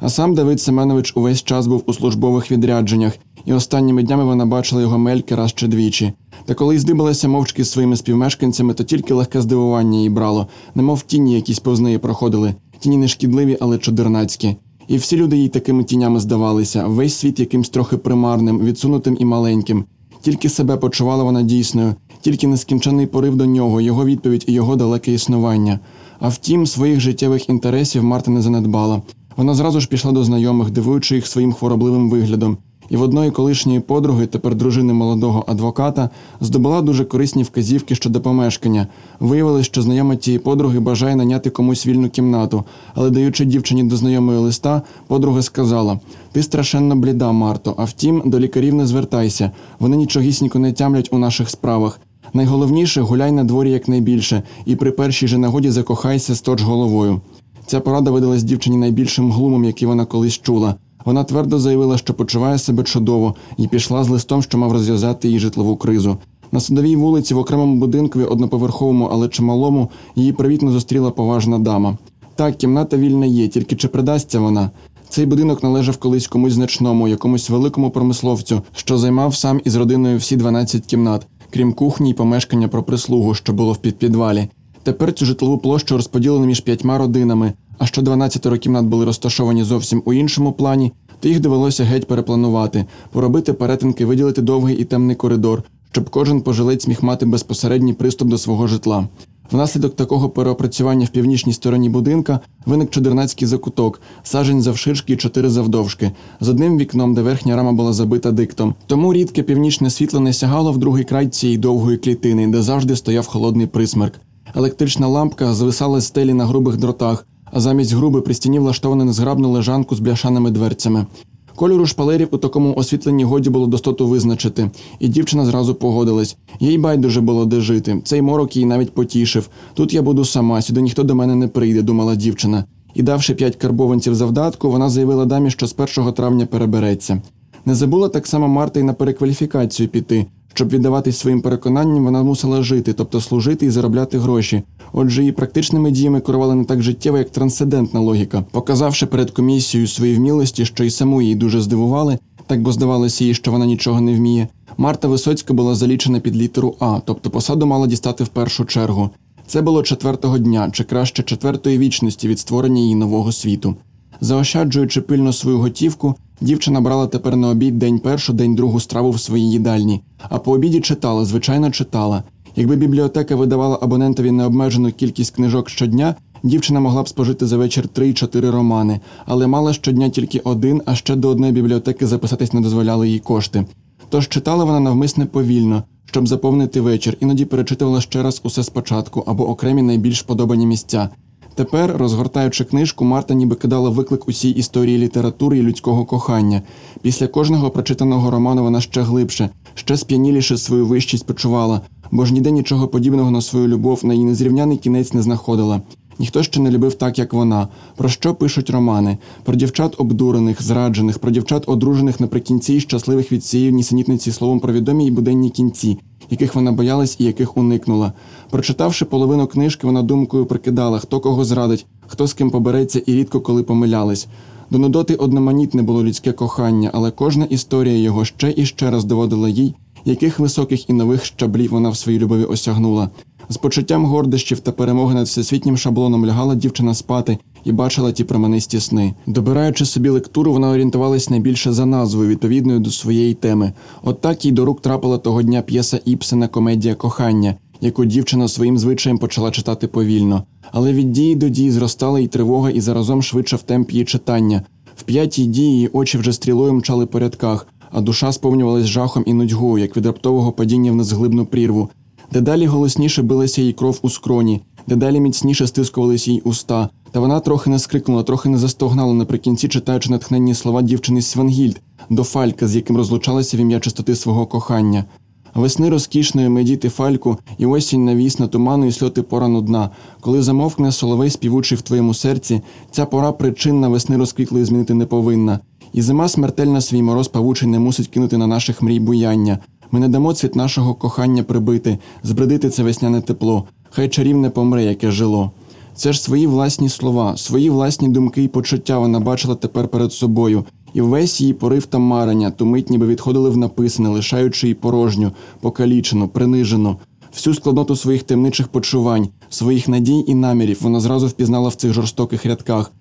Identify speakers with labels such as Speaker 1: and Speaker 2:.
Speaker 1: А сам Давид Семенович увесь час був у службових відрядженнях, і останніми днями вона бачила його мельки раз чи двічі. Та коли й здибалася мовчки з своїми співмешканцями, то тільки легке здивування її брало, немов тіні якісь повз неї проходили, тіні не шкідливі, але чудернацькі. І всі люди їй такими тінями здавалися, весь світ якимсь трохи примарним, відсунутим і маленьким. Тільки себе почувала вона дійсною, тільки нескінчений порив до нього, його відповідь і його далеке існування. А втім, своїх життєвих інтересів Марта не занедбала. Вона зразу ж пішла до знайомих, дивуючи їх своїм хворобливим виглядом. І в одної колишньої подруги, тепер дружини молодого адвоката, здобула дуже корисні вказівки щодо помешкання. Виявилось, що знайома тієї подруги бажає наняти комусь вільну кімнату, але даючи дівчині до знайомої листа, подруга сказала: Ти страшенно бліда, Марто, а втім, до лікарів не звертайся. Вони нічогісінько не тямлять у наших справах. Найголовніше гуляй на дворі якнайбільше, і при першій же нагоді закохайся сточ головою. Ця порада видалась дівчині найбільшим глумом, який вона колись чула. Вона твердо заявила, що почуває себе чудово, і пішла з листом, що мав розв'язати її житлову кризу. На садовій вулиці в окремому будинкові, одноповерховому, але чималому, її привітно зустріла поважна дама. Так, кімната вільна є, тільки чи придасться вона? Цей будинок належав колись комусь значному, якомусь великому промисловцю, що займав сам із родиною всі 12 кімнат, крім кухні й помешкання про прислугу, що було в підпідвалі. Тепер цю житлову площу розподілено між п'ятьма родинами, а що 12 кімнат були розташовані зовсім у іншому плані, то їх довелося геть перепланувати, поробити перетинки, виділити довгий і темний коридор, щоб кожен пожилець міг мати безпосередній приступ до свого житла. Внаслідок такого переопрацювання в північній стороні будинка виник чудернацький закуток, сажень завширшки і чотири завдовжки, з одним вікном, де верхня рама була забита диктом. Тому рідке північне світло не сягало в другий край цієї довгої клітини, де завжди стояв холодний присмерк. Електрична лампка звисала з стелі на грубих дротах, а замість груби при стіні влаштована незграбну лежанку з бляшаними дверцями. Кольору шпалерів у такому освітленні годі було достоту визначити, і дівчина зразу погодилась. Їй байдуже було де жити. Цей морок її навіть потішив. Тут я буду сама, сюди ніхто до мене не прийде, думала дівчина. І давши п'ять карбованців завдатку, вона заявила дамі, що з 1 травня перебереться. Не забула так само Марта й на перекваліфікацію піти. Щоб віддаватись своїм переконанням, вона мусила жити, тобто служити і заробляти гроші. Отже, її практичними діями керувала не так життєво, як трансцендентна логіка, показавши перед комісією свої вмілості, що й саму її дуже здивували, так бо здавалося їй, що вона нічого не вміє. Марта Висоцька була залічена під літеру А, тобто посаду мала дістати в першу чергу. Це було четвертого дня, чи краще четвертої вічності від створення її нового світу. Заощаджуючи пильно свою готівку, дівчина брала тепер на обід день першу, день другу страву в своїй їдальні, а по обіді читала, звичайно, читала. Якби бібліотека видавала абонентові необмежену кількість книжок щодня, дівчина могла б спожити за вечір 3-4 романи, але мала щодня тільки один, а ще до одної бібліотеки записатись не дозволяли їй кошти. Тож читала вона навмисне повільно, щоб заповнити вечір, іноді перечитувала ще раз усе спочатку або окремі найбільш подобані місця. Тепер, розгортаючи книжку, Марта ніби кидала виклик усій історії літератури і людського кохання. Після кожного прочитаного роману вона ще глибше, ще сп'яніліше свою вищість почувала, бо ж ніде нічого подібного на свою любов на її незрівняний кінець не знаходила. Ніхто ще не любив так, як вона. Про що пишуть романи? Про дівчат обдурених, зраджених, про дівчат одружених наприкінці і щасливих від цієї нісенітниці словом про відомі й буденні кінці, яких вона боялась і яких уникнула. Прочитавши половину книжки, вона думкою прикидала, хто кого зрадить, хто з ким побереться і рідко коли помилялись. До Нудоти одноманітне було людське кохання, але кожна історія його ще і ще раз доводила їй, яких високих і нових щаблів вона в своїй любові осягнула. З почуттям гордощів та перемоги над всесвітнім шаблоном лягала дівчина спати і бачила ті променисті сни. Добираючи собі лектуру, вона орієнтувалась найбільше за назвою, відповідною до своєї теми. От так їй до рук трапила того дня п'єса Іпсена Комедія кохання, яку дівчина своїм звичаєм почала читати повільно. Але від дії до дії зростала й тривога, і заразом швидше в темп її читання. В п'ятій дії її очі вже стрілою мчали по рядках, а душа сповнювалась жахом і нудьгою, як від раптового падіння в незглибну прірву. Дедалі голосніше билася їй кров у скроні, дедалі міцніше стискувалися їй уста, та вона трохи не скрикнула, трохи не застогнала наприкінці, читаючи натхненні слова дівчини Свангільд до Фалька, з яким розлучалася в ім'я чистоти свого кохання. Весни розкішної медіти фальку, і осінь навісна туману і сльоти пора нудна. Коли замовкне соловей співучий в твоєму серці, ця пора причинна весни розквітлої змінити не повинна. І зима смертельна свій мороз павучий не мусить кинути на наших мрій буяння. Ми не дамо цвіт нашого кохання прибити, збредити це весняне тепло. Хай чарівне помре, яке жило. Це ж свої власні слова, свої власні думки і почуття вона бачила тепер перед собою, і весь її порив та марення ту мить ніби відходили в написане, лишаючи її порожню, покалічену, принижену. Всю складноту своїх темничих почувань, своїх надій і намірів вона зразу впізнала в цих жорстоких рядках,